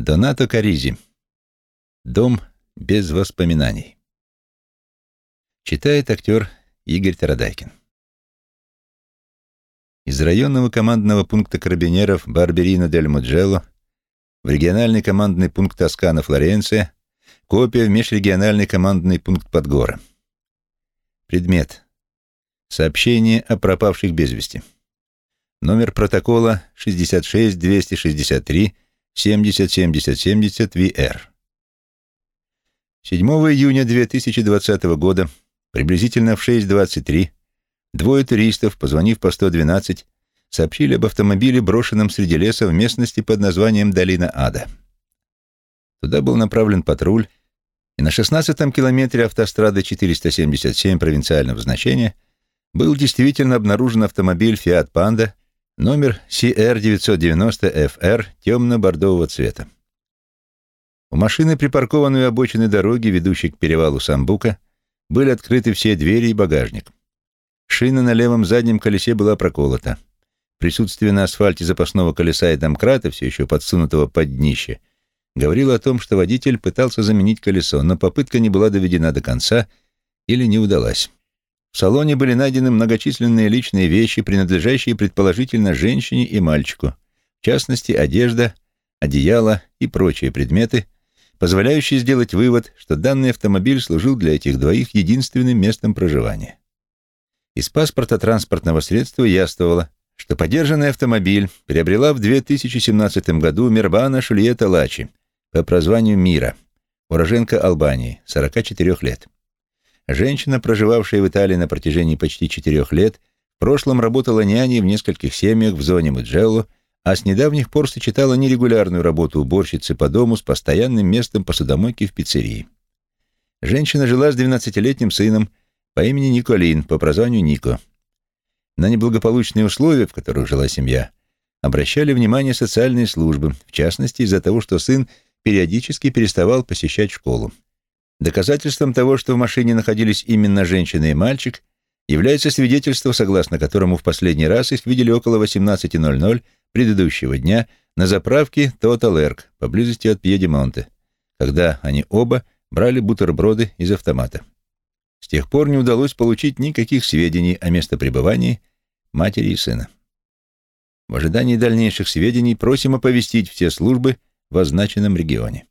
Донато Каризи. Дом без воспоминаний. Читает актер Игорь Тарадайкин. Из районного командного пункта карабинеров Барберина дель Муджелло в региональный командный пункт Тоскана Флоренция копия в межрегиональный командный пункт Подгора. Предмет. Сообщение о пропавших без вести. Номер протокола 66 263 70 70 70 VR. 7 июня 2020 года, приблизительно в 6.23, двое туристов, позвонив по 112, сообщили об автомобиле, брошенном среди леса в местности под названием «Долина Ада». Туда был направлен патруль, и на 16-м километре автострады 477 провинциального значения был действительно обнаружен автомобиль «Фиат Панда» Номер CR-990FR темно-бордового цвета. У машины, припаркованной у обочины дороги, ведущей к перевалу Самбука, были открыты все двери и багажник. Шина на левом заднем колесе была проколота. Присутствие на асфальте запасного колеса и домкрата, все еще подсунутого под днище, говорило о том, что водитель пытался заменить колесо, но попытка не была доведена до конца или не удалась. В салоне были найдены многочисленные личные вещи, принадлежащие предположительно женщине и мальчику, в частности, одежда, одеяло и прочие предметы, позволяющие сделать вывод, что данный автомобиль служил для этих двоих единственным местом проживания. Из паспорта транспортного средства яствовало, что подержанный автомобиль приобрела в 2017 году Мирбана Шульета Лачи по прозванию Мира, уроженка Албании, 44 лет. Женщина, проживавшая в Италии на протяжении почти четырех лет, в прошлом работала няней в нескольких семьях в зоне Муджелло, а с недавних пор сочетала нерегулярную работу уборщицы по дому с постоянным местом посудомойки в пиццерии. Женщина жила с 12-летним сыном по имени Николин, по прозванию Нико. На неблагополучные условия, в которых жила семья, обращали внимание социальные службы, в частности из-за того, что сын периодически переставал посещать школу. Доказательством того, что в машине находились именно женщина и мальчик, является свидетельство, согласно которому в последний раз их видели около 18.00 предыдущего дня на заправке Total Эрк поблизости от Пьедимонте, когда они оба брали бутерброды из автомата. С тех пор не удалось получить никаких сведений о местопребывании матери и сына. В ожидании дальнейших сведений просим оповестить все службы в означенном регионе.